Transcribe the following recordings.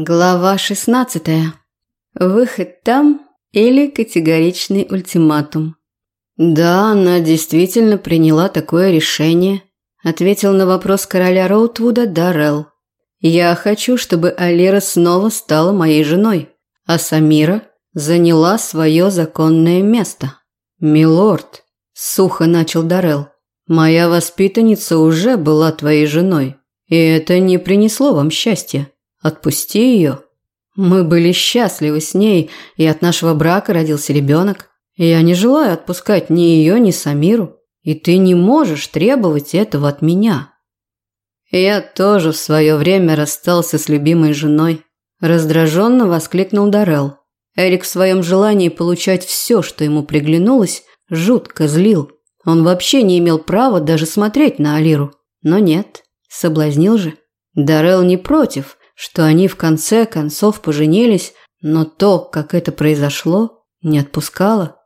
Глава 16. Выход там или категоричный ультиматум. Да, она действительно приняла такое решение, ответил на вопрос короля Роутвуда Даррелл. Я хочу, чтобы Алира снова стала моей женой, а Самира заняла свое законное место. Милорд, сухо начал Даррелл. Моя воспитанница уже была твоей женой, и это не принесло вам счастья. Отпусти ее. Мы были счастливы с ней, и от нашего брака родился ребенок. Я не желаю отпускать ни ее, ни Самиру, и ты не можешь требовать этого от меня. Я тоже в свое время расстался с любимой женой. Раздраженно воскликнул Дарел. Эрик в своем желании получать все, что ему приглянулось, жутко злил. Он вообще не имел права даже смотреть на Алиру. Но нет, соблазнил же. Дарел не против, что они в конце концов поженились, но то, как это произошло, не отпускало.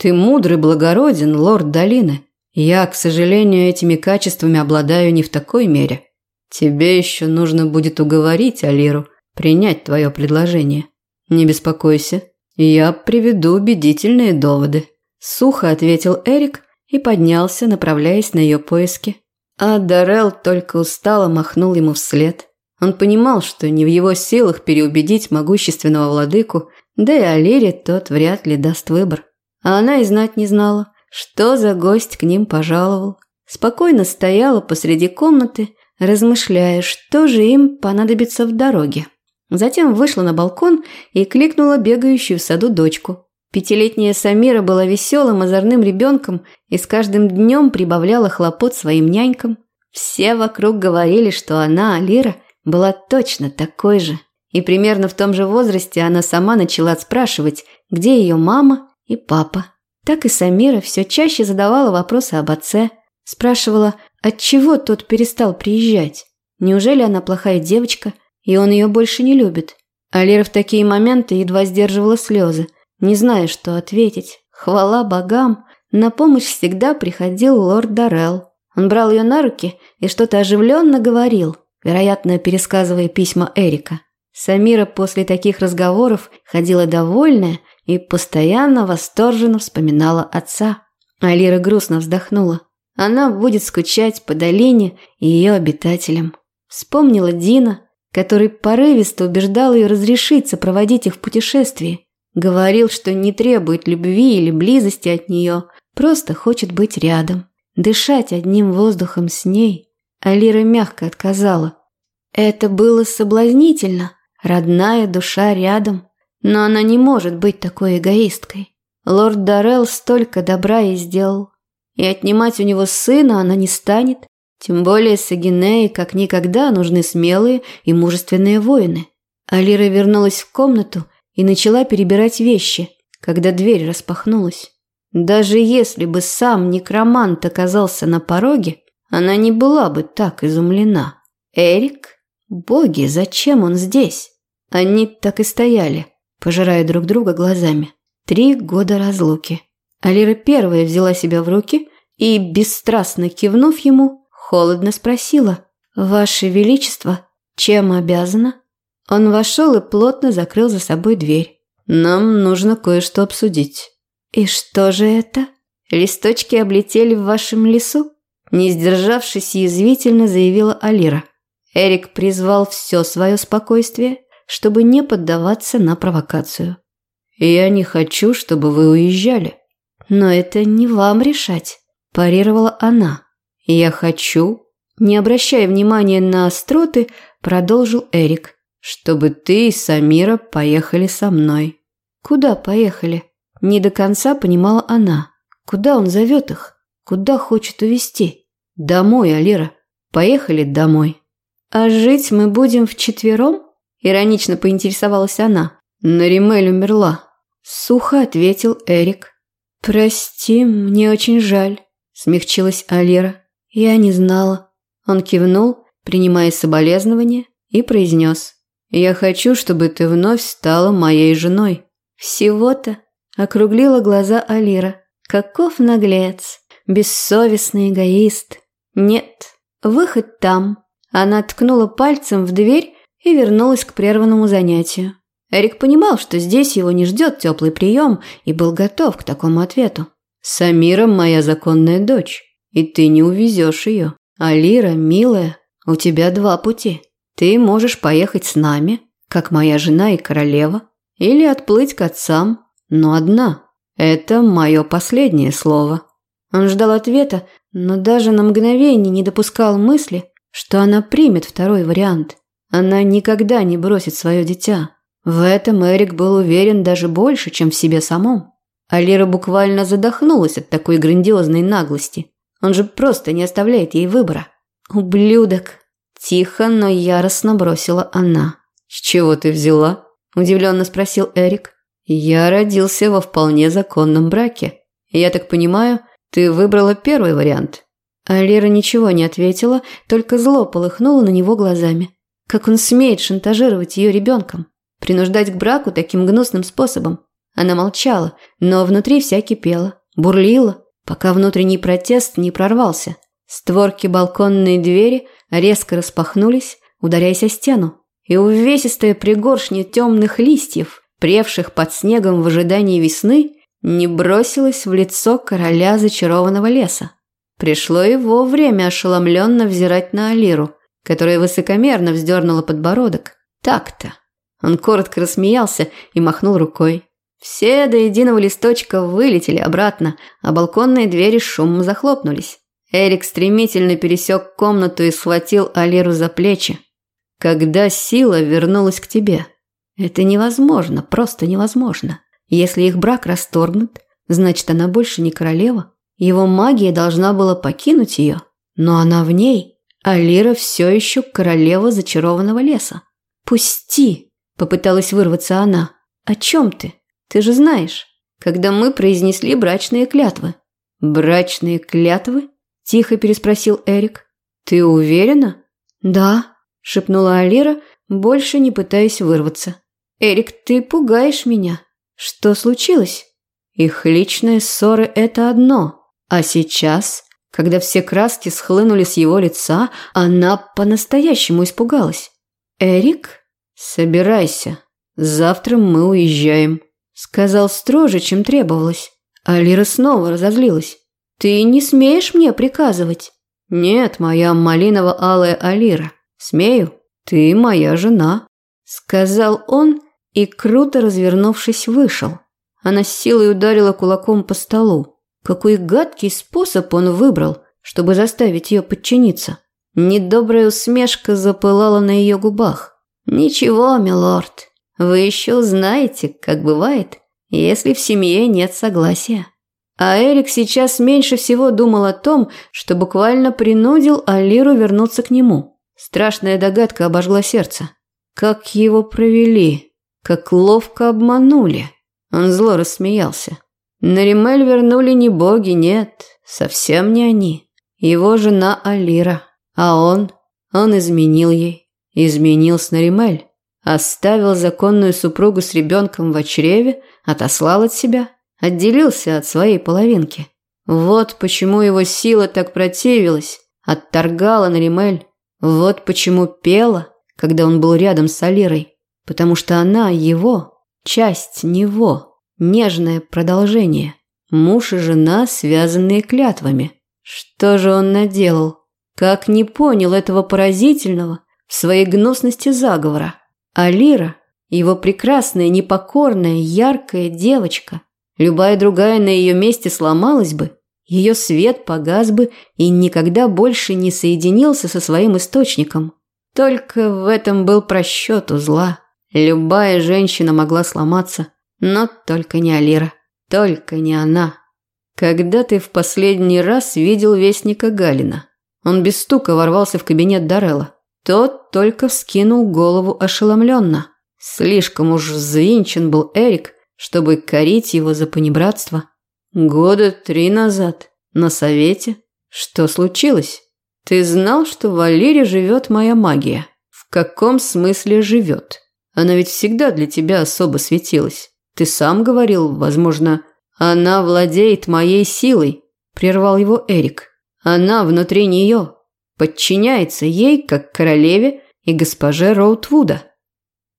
Ты мудрый благороден, лорд Долины. Я, к сожалению, этими качествами обладаю не в такой мере. Тебе еще нужно будет уговорить Алиру принять твое предложение. Не беспокойся, я приведу убедительные доводы. Сухо ответил Эрик и поднялся, направляясь на ее поиски. А Дарел только устало махнул ему вслед – он понимал, что не в его силах переубедить могущественного владыку, да и Алире тот вряд ли даст выбор. А она и знать не знала, что за гость к ним пожаловал. Спокойно стояла посреди комнаты, размышляя, что же им понадобится в дороге. Затем вышла на балкон и кликнула бегающую в саду дочку. Пятилетняя Самира была веселым, озорным ребенком и с каждым днем прибавляла хлопот своим нянькам. Все вокруг говорили, что она, Алира, была точно такой же. И примерно в том же возрасте она сама начала спрашивать, где ее мама и папа. Так и Самира все чаще задавала вопросы об отце. Спрашивала, отчего тот перестал приезжать. Неужели она плохая девочка, и он ее больше не любит? А в такие моменты едва сдерживала слезы, не зная, что ответить. Хвала богам, на помощь всегда приходил лорд Даррелл. Он брал ее на руки и что-то оживленно говорил – вероятно, пересказывая письма Эрика. Самира после таких разговоров ходила довольная и постоянно восторженно вспоминала отца. Алира грустно вздохнула. Она будет скучать по долине и ее обитателям. Вспомнила Дина, который порывисто убеждал ее разрешиться проводить их в путешествии. Говорил, что не требует любви или близости от нее, просто хочет быть рядом, дышать одним воздухом с ней – Алира мягко отказала. Это было соблазнительно, родная душа рядом, но она не может быть такой эгоисткой. Лорд Даррелл столько добра ей сделал, и отнимать у него сына она не станет, тем более Сагинеи как никогда нужны смелые и мужественные воины. Алира вернулась в комнату и начала перебирать вещи, когда дверь распахнулась. Даже если бы сам некромант оказался на пороге, она не была бы так изумлена. Эрик? Боги, зачем он здесь? Они так и стояли, пожирая друг друга глазами. Три года разлуки. Алира первая взяла себя в руки и, бесстрастно кивнув ему, холодно спросила «Ваше Величество, чем обязана?» Он вошел и плотно закрыл за собой дверь. «Нам нужно кое-что обсудить». «И что же это? Листочки облетели в вашем лесу?» Не сдержавшись, язвительно заявила Алира. Эрик призвал все свое спокойствие, чтобы не поддаваться на провокацию. «Я не хочу, чтобы вы уезжали». «Но это не вам решать», – парировала она. «Я хочу», – не обращая внимания на остроты, продолжил Эрик, «чтобы ты и Самира поехали со мной». «Куда поехали?» Не до конца понимала она. Куда он зовет их? Куда хочет увезти? «Домой, Алира. Поехали домой». «А жить мы будем вчетвером?» – иронично поинтересовалась она. «Наримель умерла», – сухо ответил Эрик. «Прости, мне очень жаль», – смягчилась Алира. «Я не знала». Он кивнул, принимая соболезнования, и произнес. «Я хочу, чтобы ты вновь стала моей женой». «Всего-то?» – округлила глаза Алира. «Каков наглец, бессовестный эгоист». «Нет, выход там». Она ткнула пальцем в дверь и вернулась к прерванному занятию. Эрик понимал, что здесь его не ждет теплый прием, и был готов к такому ответу. «Самира моя законная дочь, и ты не увезешь ее. А Лира, милая, у тебя два пути. Ты можешь поехать с нами, как моя жена и королева, или отплыть к отцам, но одна. Это мое последнее слово». Он ждал ответа, но даже на мгновение не допускал мысли, что она примет второй вариант. Она никогда не бросит свое дитя. В этом Эрик был уверен даже больше, чем в себе самом. Алира буквально задохнулась от такой грандиозной наглости. Он же просто не оставляет ей выбора. «Ублюдок!» – тихо, но яростно бросила она. «С чего ты взяла?» – удивленно спросил Эрик. «Я родился во вполне законном браке. Я так понимаю, ты выбрала первый вариант». Алира ничего не ответила, только зло полыхнуло на него глазами. Как он смеет шантажировать ее ребенком? Принуждать к браку таким гнусным способом? Она молчала, но внутри вся кипела, бурлила, пока внутренний протест не прорвался. Створки балконной двери резко распахнулись, ударяясь о стену, и увесистая пригоршня темных листьев, превших под снегом в ожидании весны, не бросилась в лицо короля зачарованного леса. Пришло и вовремя ошеломленно взирать на Алиру, которая высокомерно вздернула подбородок. Так-то. Он коротко рассмеялся и махнул рукой. Все до единого листочка вылетели обратно, а балконные двери шумом захлопнулись. Эрик стремительно пересек комнату и схватил Алиру за плечи. «Когда сила вернулась к тебе?» «Это невозможно, просто невозможно. Если их брак расторгнут, значит, она больше не королева. Его магия должна была покинуть ее, но она в ней, а Лира все еще королева зачарованного леса. «Пусти!» – попыталась вырваться она. «О чем ты? Ты же знаешь, когда мы произнесли брачные клятвы». «Брачные клятвы?» – тихо переспросил Эрик. «Ты уверена?» «Да», – шепнула Алира, больше не пытаясь вырваться. «Эрик, ты пугаешь меня». Что случилось? Их личные ссоры – это одно. А сейчас, когда все краски схлынули с его лица, она по-настоящему испугалась. «Эрик, собирайся. Завтра мы уезжаем», – сказал строже, чем требовалось. Алира снова разозлилась. «Ты не смеешь мне приказывать?» «Нет, моя малиново-алая Алира. Смею. Ты моя жена», – сказал он и, круто развернувшись, вышел. Она с силой ударила кулаком по столу. Какой гадкий способ он выбрал, чтобы заставить ее подчиниться. Недобрая усмешка запылала на ее губах. «Ничего, милорд, вы еще узнаете, как бывает, если в семье нет согласия». А Эрик сейчас меньше всего думал о том, что буквально принудил Алиру вернуться к нему. Страшная догадка обожгла сердце. Как его провели? Как ловко обманули. Он зло рассмеялся. Наримель вернули не боги, нет, совсем не они. Его жена Алира. А он? Он изменил ей. Изменил с Наримель. Оставил законную супругу с ребенком в чреве, отослал от себя, отделился от своей половинки. Вот почему его сила так противилась, отторгала Наримель. Вот почему пела, когда он был рядом с Алирой потому что она его, часть него, нежное продолжение. Муж и жена, связанные клятвами. Что же он наделал? Как не понял этого поразительного в своей гнусности заговора? А Лира, его прекрасная, непокорная, яркая девочка, любая другая на ее месте сломалась бы, ее свет погас бы и никогда больше не соединился со своим источником. Только в этом был просчет у зла. Любая женщина могла сломаться, но только не Алира, только не она. Когда ты в последний раз видел вестника Галина? Он без стука ворвался в кабинет Дарелла. Тот только вскинул голову ошеломленно. Слишком уж взвинчен был Эрик, чтобы корить его за понебратство. Года три назад, на совете. Что случилось? Ты знал, что в Алире живет моя магия? В каком смысле живет? Она ведь всегда для тебя особо светилась. Ты сам говорил, возможно, она владеет моей силой, прервал его Эрик. Она внутри нее, подчиняется ей, как королеве, и госпоже Роутвуда.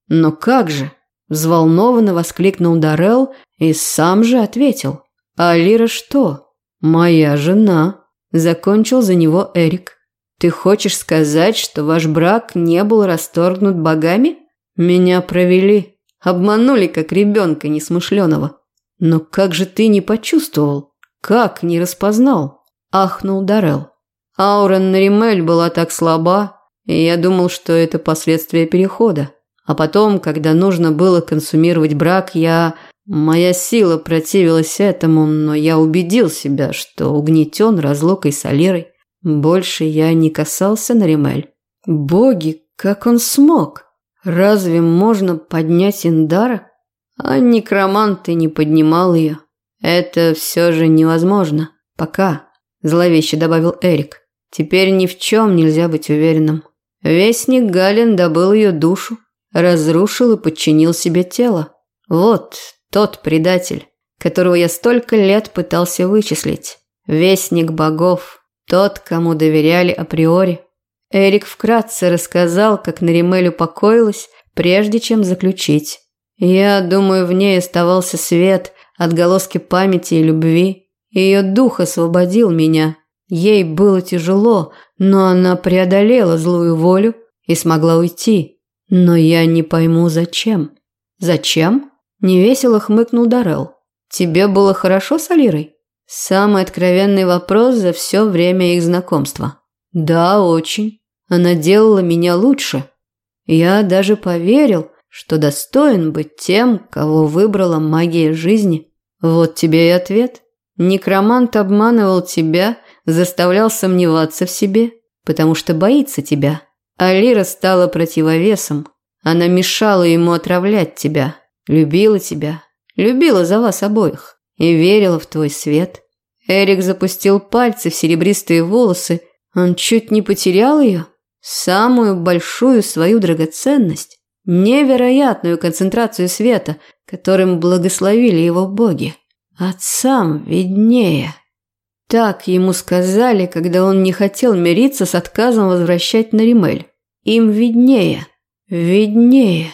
«Но как же?» – взволнованно воскликнул Даррелл и сам же ответил. «А Лира что?» «Моя жена», – закончил за него Эрик. «Ты хочешь сказать, что ваш брак не был расторгнут богами? Меня провели, обманули как ребенка несмышленого. Но как же ты не почувствовал? Как не распознал?» – ахнул Даррелл. Аура Наримель была так слаба, и я думал, что это последствия перехода. А потом, когда нужно было консумировать брак, я... Моя сила противилась этому, но я убедил себя, что угнетен разлукой с Алирой. Больше я не касался Наримель. Боги, как он смог? Разве можно поднять Индара? А некромант и не поднимал ее. Это все же невозможно. Пока, зловеще добавил Эрик. Теперь ни в чем нельзя быть уверенным. Вестник Галин добыл ее душу, разрушил и подчинил себе тело. Вот тот предатель, которого я столько лет пытался вычислить. Вестник богов, тот, кому доверяли априори. Эрик вкратце рассказал, как Наримель упокоилась, прежде чем заключить. Я думаю, в ней оставался свет, отголоски памяти и любви. Ее дух освободил меня, Ей было тяжело, но она преодолела злую волю и смогла уйти. Но я не пойму, зачем. Зачем? Невесело хмыкнул Дарел. Тебе было хорошо с Алирой? Самый откровенный вопрос за все время их знакомства. Да, очень. Она делала меня лучше. Я даже поверил, что достоин быть тем, кого выбрала магия жизни. Вот тебе и ответ. Некромант обманывал тебя заставлял сомневаться в себе, потому что боится тебя. А Лира стала противовесом. Она мешала ему отравлять тебя, любила тебя, любила за вас обоих и верила в твой свет. Эрик запустил пальцы в серебристые волосы. Он чуть не потерял ее, самую большую свою драгоценность, невероятную концентрацию света, которым благословили его боги. Отцам виднее. Так ему сказали, когда он не хотел мириться с отказом возвращать Наримель. Им виднее. Виднее.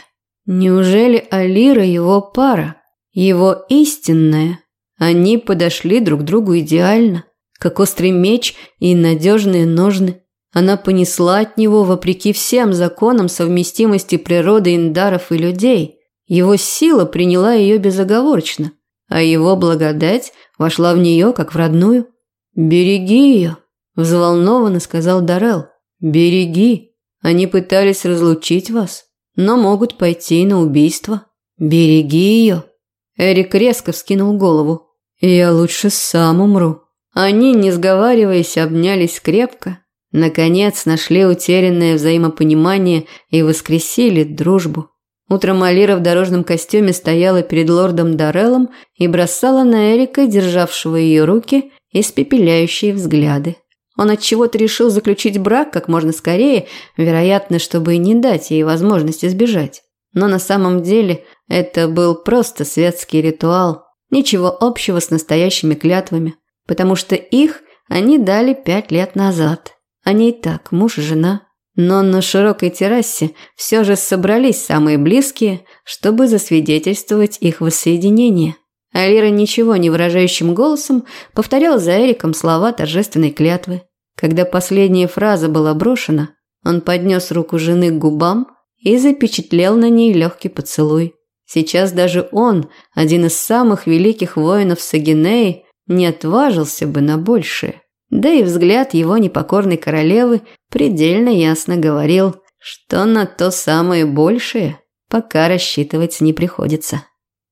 Неужели Алира его пара? Его истинная? Они подошли друг другу идеально, как острый меч и надежные ножны. Она понесла от него вопреки всем законам совместимости природы индаров и людей. Его сила приняла ее безоговорочно, а его благодать вошла в нее, как в родную. «Береги ее», – взволнованно сказал Дарел. «Береги. Они пытались разлучить вас, но могут пойти на убийство. Береги ее». Эрик резко вскинул голову. «Я лучше сам умру». Они, не сговариваясь, обнялись крепко. Наконец нашли утерянное взаимопонимание и воскресили дружбу. Утром Алира в дорожном костюме стояла перед лордом Дареллом и бросала на Эрика, державшего ее руки, испепеляющие взгляды. Он от чего-то решил заключить брак как можно скорее, вероятно, чтобы не дать ей возможности сбежать. Но на самом деле это был просто светский ритуал, ничего общего с настоящими клятвами, потому что их они дали пять лет назад. Они и так муж и жена. Но на широкой террасе все же собрались самые близкие, чтобы засвидетельствовать их воссоединение. Алира ничего не выражающим голосом повторял за Эриком слова торжественной клятвы. Когда последняя фраза была брошена, он поднес руку жены к губам и запечатлел на ней легкий поцелуй. Сейчас даже он, один из самых великих воинов Сагинеи, не отважился бы на большее. Да и взгляд его непокорной королевы предельно ясно говорил, что на то самое большее пока рассчитывать не приходится.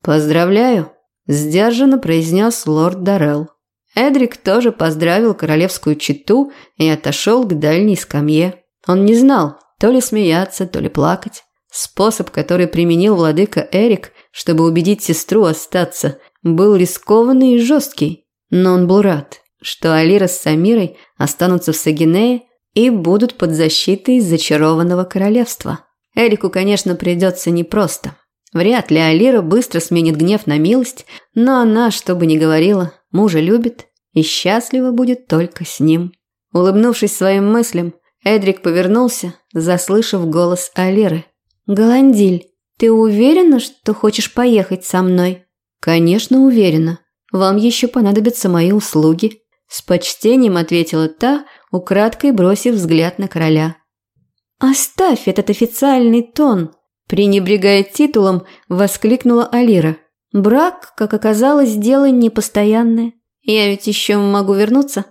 «Поздравляю!» Сдержанно произнес лорд Даррелл. Эдрик тоже поздравил королевскую чету и отошел к дальней скамье. Он не знал, то ли смеяться, то ли плакать. Способ, который применил владыка Эрик, чтобы убедить сестру остаться, был рискованный и жесткий. Но он был рад, что Алира с Самирой останутся в Сагинее и будут под защитой зачарованного королевства. Эрику, конечно, придется непросто. Вряд ли Алира быстро сменит гнев на милость, но она, что бы ни говорила, мужа любит и счастлива будет только с ним. Улыбнувшись своим мыслям, Эдрик повернулся, заслышав голос Алиры. «Голандиль, ты уверена, что хочешь поехать со мной?» «Конечно, уверена. Вам еще понадобятся мои услуги», – с почтением ответила та, украдкой бросив взгляд на короля. «Оставь этот официальный тон!» – пренебрегая титулом, воскликнула Алира. «Брак, как оказалось, дело непостоянное. Я ведь еще могу вернуться?»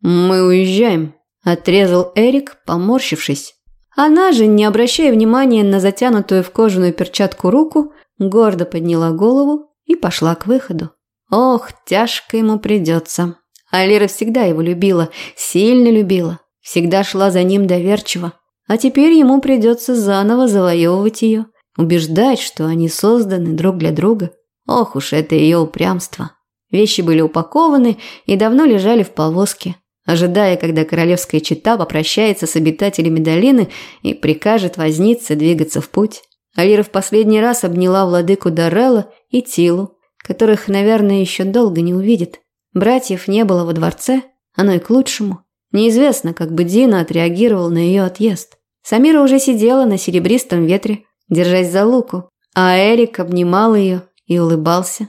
«Мы уезжаем», – отрезал Эрик, поморщившись. Она же, не обращая внимания на затянутую в кожаную перчатку руку, гордо подняла голову и пошла к выходу. Ох, тяжко ему придется. Алира всегда его любила, сильно любила, всегда шла за ним доверчиво. А теперь ему придется заново завоевывать ее, убеждать, что они созданы друг для друга. Ох уж это ее упрямство. Вещи были упакованы и давно лежали в повозке, ожидая, когда королевская чета попрощается с обитателями долины и прикажет возниться двигаться в путь. Алира в последний раз обняла владыку Дарелла и Тилу, которых, наверное, еще долго не увидит. Братьев не было во дворце, оно и к лучшему. Неизвестно, как бы Дина отреагировал на ее отъезд. Самира уже сидела на серебристом ветре, держась за луку, а Эрик обнимал ее и улыбался.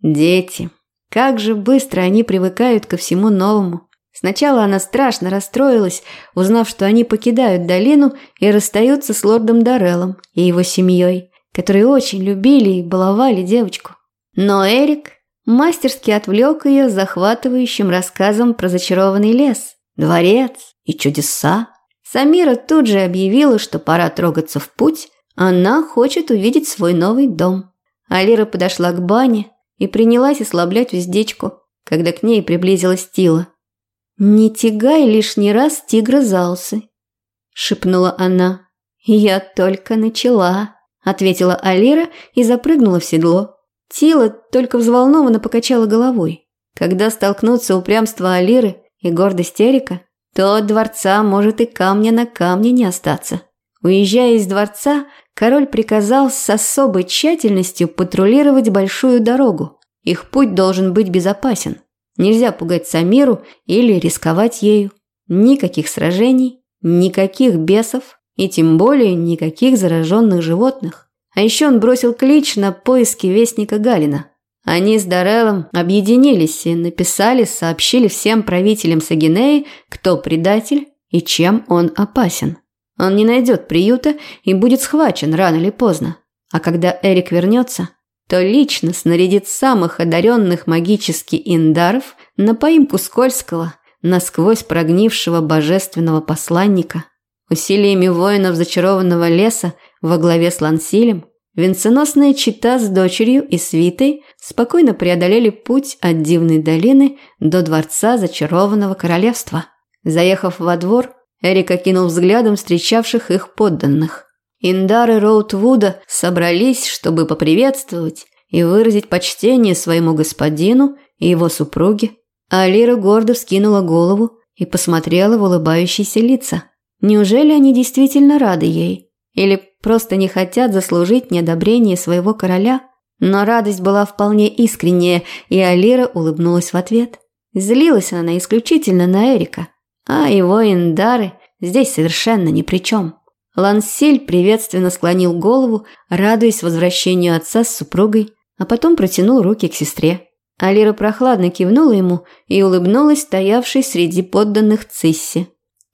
Дети. Как же быстро они привыкают ко всему новому. Сначала она страшно расстроилась, узнав, что они покидают долину и расстаются с лордом Дареллом и его семьей, которые очень любили и баловали девочку. Но Эрик мастерски отвлек ее захватывающим рассказом про зачарованный лес, дворец и чудеса. Самира тут же объявила, что пора трогаться в путь, она хочет увидеть свой новый дом. Алира подошла к бане и принялась ослаблять уздечку, когда к ней приблизилась Тила. «Не тягай лишний раз тигра залсы», – шепнула она. «Я только начала», – ответила Алира и запрыгнула в седло. Тила только взволнованно покачала головой. Когда столкнутся упрямство Алиры и гордость Эрика, то от дворца может и камня на камне не остаться. Уезжая из дворца, король приказал с особой тщательностью патрулировать большую дорогу. Их путь должен быть безопасен. Нельзя пугать Самиру или рисковать ею. Никаких сражений, никаких бесов и тем более никаких зараженных животных. А еще он бросил клич на поиски вестника Галина. Они с Дареллом объединились и написали, сообщили всем правителям Сагинеи, кто предатель и чем он опасен. Он не найдет приюта и будет схвачен рано или поздно. А когда Эрик вернется, то лично снарядит самых одаренных магически индаров на поимку скользкого, насквозь прогнившего божественного посланника. Усилиями воинов зачарованного леса во главе с Лансилем, венценосная чита с дочерью и свитой спокойно преодолели путь от Дивной долины до дворца зачарованного королевства. Заехав во двор, Эрик окинул взглядом встречавших их подданных. Индары Роутвуда собрались, чтобы поприветствовать и выразить почтение своему господину и его супруге. Алира гордо вскинула голову и посмотрела в улыбающиеся лица. Неужели они действительно рады ей? Или просто не хотят заслужить неодобрение своего короля? Но радость была вполне искренняя, и Алира улыбнулась в ответ. Злилась она исключительно на Эрика, а его индары здесь совершенно ни при чем. Лансиль приветственно склонил голову, радуясь возвращению отца с супругой, а потом протянул руки к сестре. Алира прохладно кивнула ему и улыбнулась стоявшей среди подданных Цисси.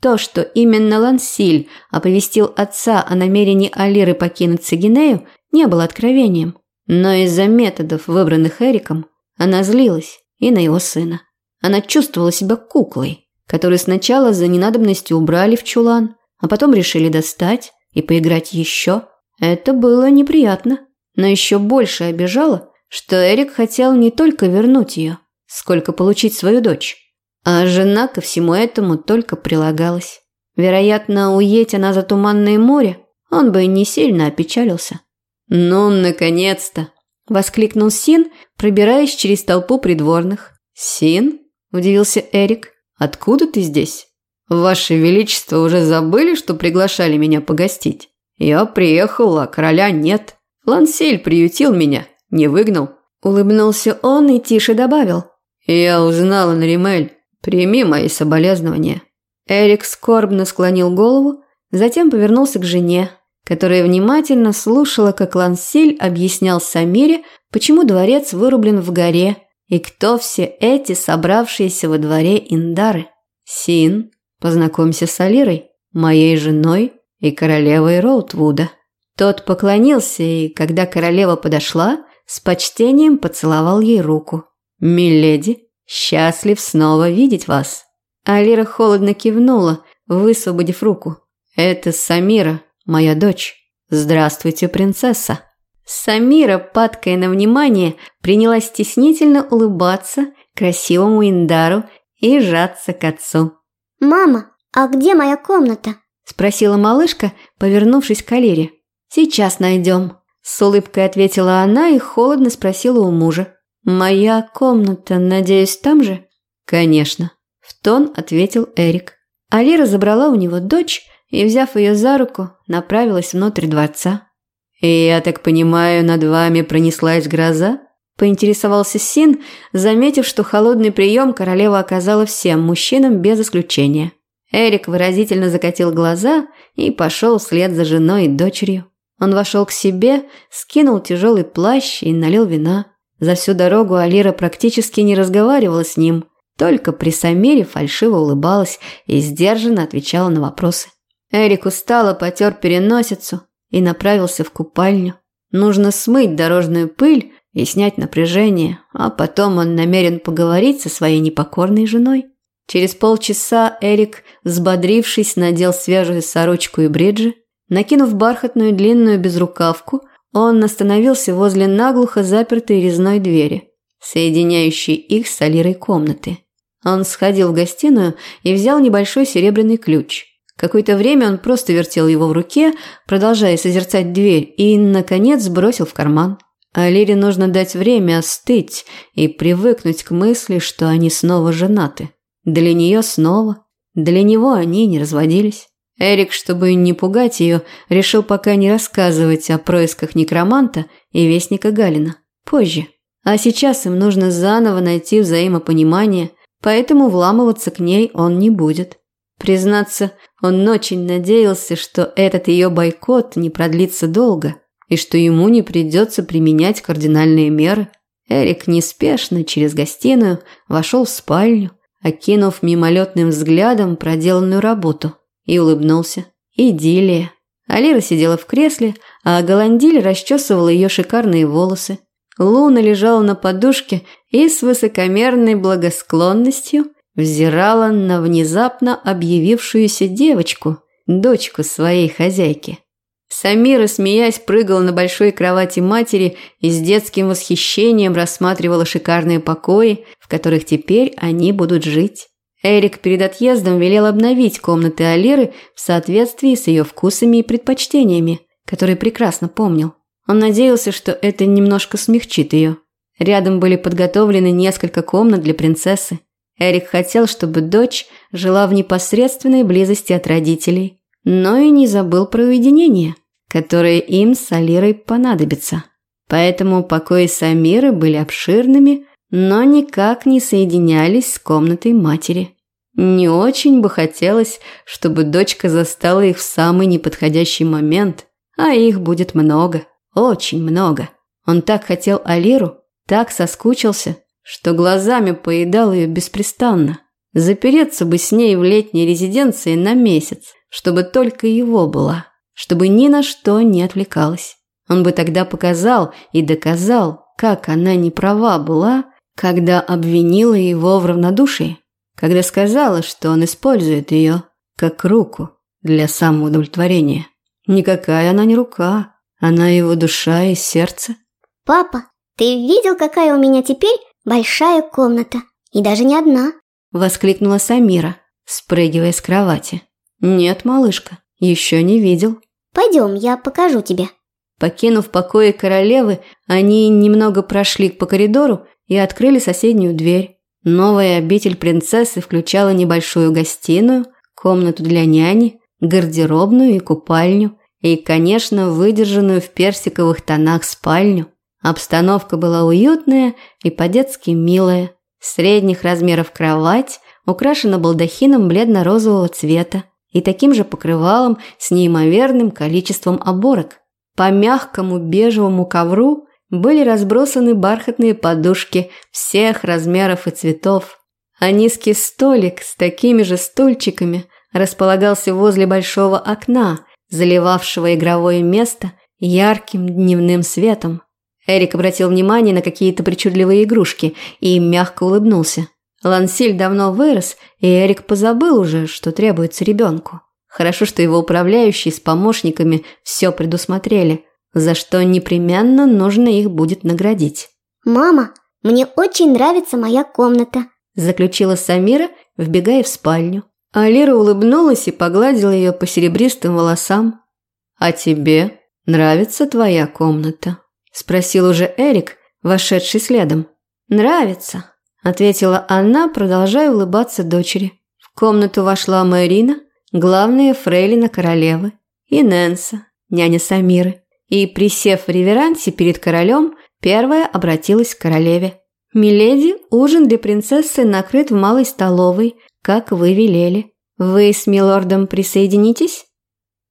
То, что именно Лансиль оповестил отца о намерении Алиры покинуть Сагинею, не было откровением. Но из-за методов, выбранных Эриком, она злилась и на его сына. Она чувствовала себя куклой, которую сначала за ненадобностью убрали в чулан, а потом решили достать и поиграть еще. Это было неприятно, но еще больше обижало, что Эрик хотел не только вернуть ее, сколько получить свою дочь. А жена ко всему этому только прилагалась. Вероятно, уедь она за туманное море, он бы не сильно опечалился. «Ну, наконец-то!» – воскликнул Син, пробираясь через толпу придворных. «Син?» – удивился Эрик. «Откуда ты здесь?» «Ваше Величество уже забыли, что приглашали меня погостить? Я приехал, а короля нет. Лансель приютил меня, не выгнал». Улыбнулся он и тише добавил. «Я узнала Наримель. Прими мои соболезнования. Эрик скорбно склонил голову, затем повернулся к жене, которая внимательно слушала, как Лансиль объяснял Самире, почему дворец вырублен в горе и кто все эти собравшиеся во дворе Индары. Син, познакомься с Алирой, моей женой и королевой Роутвуда. Тот поклонился, и когда королева подошла, с почтением поцеловал ей руку. «Миледи, счастлив снова видеть вас». Алира холодно кивнула, высвободив руку. «Это Самира, моя дочь. Здравствуйте, принцесса». Самира, падкая на внимание, принялась стеснительно улыбаться красивому Индару и жаться к отцу. «Мама, а где моя комната?» – спросила малышка, повернувшись к Алире. «Сейчас найдем», – с улыбкой ответила она и холодно спросила у мужа. «Моя комната, надеюсь, там же?» «Конечно», – в тон ответил Эрик. Алира забрала у него дочь и, взяв ее за руку, направилась внутрь дворца. «И я так понимаю, над вами пронеслась гроза?» – поинтересовался Син, заметив, что холодный прием королева оказала всем мужчинам без исключения. Эрик выразительно закатил глаза и пошел вслед за женой и дочерью. Он вошел к себе, скинул тяжелый плащ и налил вина. За всю дорогу Алира практически не разговаривала с ним, только при Самире фальшиво улыбалась и сдержанно отвечала на вопросы. Эрик устало потер переносицу и направился в купальню. Нужно смыть дорожную пыль и снять напряжение, а потом он намерен поговорить со своей непокорной женой. Через полчаса Эрик, взбодрившись, надел свежую сорочку и бриджи. Накинув бархатную длинную безрукавку, он остановился возле наглухо запертой резной двери, соединяющей их с Алирой комнаты. Он сходил в гостиную и взял небольшой серебряный ключ. Какое-то время он просто вертел его в руке, продолжая созерцать дверь, и, наконец, сбросил в карман. Алире нужно дать время остыть и привыкнуть к мысли, что они снова женаты. Для нее снова. Для него они не разводились. Эрик, чтобы не пугать ее, решил пока не рассказывать о происках некроманта и вестника Галина. Позже. А сейчас им нужно заново найти взаимопонимание, поэтому вламываться к ней он не будет. Признаться, он очень надеялся, что этот ее бойкот не продлится долго и что ему не придется применять кардинальные меры. Эрик неспешно через гостиную вошел в спальню, окинув мимолетным взглядом проделанную работу, и улыбнулся. Идиллия. Алира сидела в кресле, а Голандиль расчесывала ее шикарные волосы. Луна лежала на подушке и с высокомерной благосклонностью взирала на внезапно объявившуюся девочку, дочку своей хозяйки. Самира, смеясь, прыгала на большой кровати матери и с детским восхищением рассматривала шикарные покои, в которых теперь они будут жить. Эрик перед отъездом велел обновить комнаты Алиры в соответствии с ее вкусами и предпочтениями, которые прекрасно помнил. Он надеялся, что это немножко смягчит ее. Рядом были подготовлены несколько комнат для принцессы. Эрик хотел, чтобы дочь жила в непосредственной близости от родителей, но и не забыл про уединение которые им с Алирой понадобятся. Поэтому покои Самиры были обширными, но никак не соединялись с комнатой матери. Не очень бы хотелось, чтобы дочка застала их в самый неподходящий момент, а их будет много, очень много. Он так хотел Алиру, так соскучился, что глазами поедал ее беспрестанно. Запереться бы с ней в летней резиденции на месяц, чтобы только его была чтобы ни на что не отвлекалась. Он бы тогда показал и доказал, как она не права была, когда обвинила его в равнодушии, когда сказала, что он использует ее как руку для самоудовлетворения. Никакая она не рука, она его душа и сердце. «Папа, ты видел, какая у меня теперь большая комната? И даже не одна!» Воскликнула Самира, спрыгивая с кровати. «Нет, малышка, еще не видел». «Пойдем, я покажу тебе». Покинув покои королевы, они немного прошли по коридору и открыли соседнюю дверь. Новая обитель принцессы включала небольшую гостиную, комнату для няни, гардеробную и купальню, и, конечно, выдержанную в персиковых тонах спальню. Обстановка была уютная и по-детски милая. Средних размеров кровать, украшена балдахином бледно-розового цвета и таким же покрывалом с неимоверным количеством оборок. По мягкому бежевому ковру были разбросаны бархатные подушки всех размеров и цветов, а низкий столик с такими же стульчиками располагался возле большого окна, заливавшего игровое место ярким дневным светом. Эрик обратил внимание на какие-то причудливые игрушки и мягко улыбнулся. Лансиль давно вырос, и Эрик позабыл уже, что требуется ребенку. Хорошо, что его управляющие с помощниками все предусмотрели, за что непременно нужно их будет наградить. «Мама, мне очень нравится моя комната», – заключила Самира, вбегая в спальню. Алира улыбнулась и погладила ее по серебристым волосам. «А тебе нравится твоя комната?» – спросил уже Эрик, вошедший следом. «Нравится», – ответила она, продолжая улыбаться дочери. В комнату вошла Марина, главная фрейлина королевы, и Нэнса, няня Самиры. И, присев в реверансе перед королем, первая обратилась к королеве. «Миледи, ужин для принцессы накрыт в малой столовой, как вы велели. Вы с милордом присоединитесь?»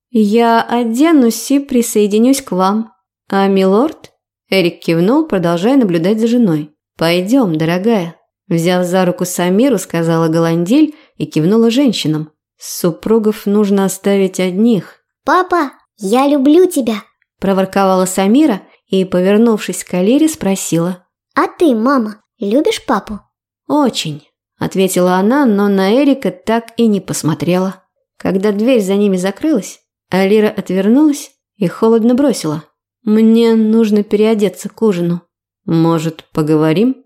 «Я оденусь и присоединюсь к вам. А милорд?» Эрик кивнул, продолжая наблюдать за женой. «Пойдем, дорогая». Взяв за руку Самиру, сказала Голандиль и кивнула женщинам. «Супругов нужно оставить одних». «Папа, я люблю тебя!» – проворковала Самира и, повернувшись к Алире, спросила. «А ты, мама, любишь папу?» «Очень», – ответила она, но на Эрика так и не посмотрела. Когда дверь за ними закрылась, Алира отвернулась и холодно бросила. «Мне нужно переодеться к ужину. Может, поговорим?»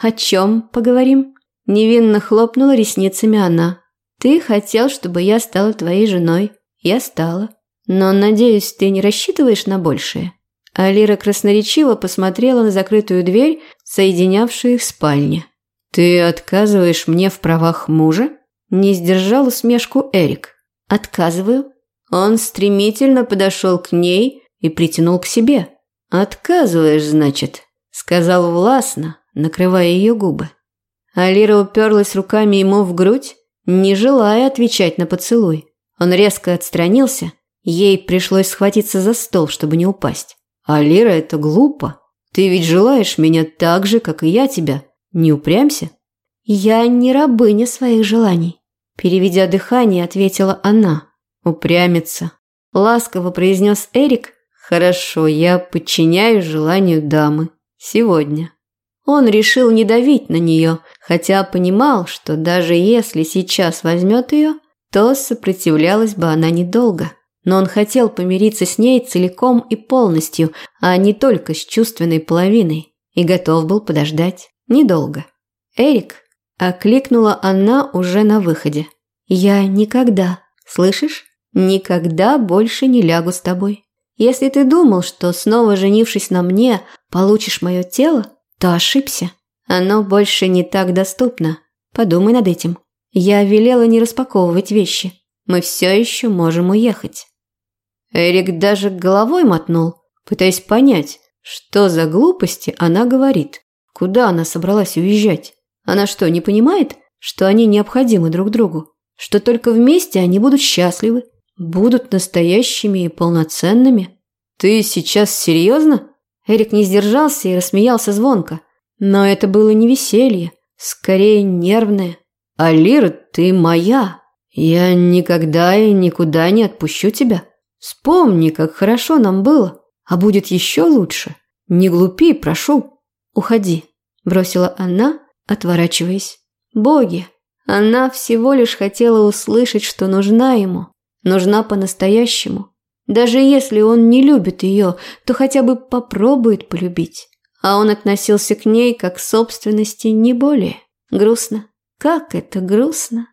«О чем поговорим?» Невинно хлопнула ресницами она. «Ты хотел, чтобы я стала твоей женой. Я стала. Но, надеюсь, ты не рассчитываешь на большее?» Алира красноречиво посмотрела на закрытую дверь, соединявшую их спальни. «Ты отказываешь мне в правах мужа?» Не сдержал усмешку Эрик. «Отказываю». Он стремительно подошел к ней и притянул к себе. «Отказываешь, значит?» Сказал властно, накрывая ее губы. Алира уперлась руками ему в грудь, не желая отвечать на поцелуй. Он резко отстранился, ей пришлось схватиться за стол, чтобы не упасть. «Алира, это глупо. Ты ведь желаешь меня так же, как и я тебя. Не упрямься». «Я не рабыня своих желаний», – переведя дыхание, ответила она. «Упрямиться», – ласково произнес Эрик. «Хорошо, я подчиняюсь желанию дамы. Сегодня». Он решил не давить на нее, хотя понимал, что даже если сейчас возьмет ее, то сопротивлялась бы она недолго. Но он хотел помириться с ней целиком и полностью, а не только с чувственной половиной, и готов был подождать недолго. «Эрик», – окликнула она уже на выходе. «Я никогда, слышишь, никогда больше не лягу с тобой. Если ты думал, что снова женившись на мне, получишь мое тело, то ошибся. Оно больше не так доступно. Подумай над этим. Я велела не распаковывать вещи. Мы все еще можем уехать. Эрик даже головой мотнул, пытаясь понять, что за глупости она говорит. Куда она собралась уезжать? Она что, не понимает, что они необходимы друг другу? Что только вместе они будут счастливы, будут настоящими и полноценными? Ты сейчас серьезно? Эрик не сдержался и рассмеялся звонко. Но это было не веселье, скорее нервное. «Алира, ты моя. Я никогда и никуда не отпущу тебя. Вспомни, как хорошо нам было, а будет еще лучше. Не глупи, прошу. Уходи», – бросила она, отворачиваясь. «Боги, она всего лишь хотела услышать, что нужна ему, нужна по-настоящему». Даже если он не любит ее, то хотя бы попробует полюбить. А он относился к ней как к собственности не более. Грустно. Как это грустно.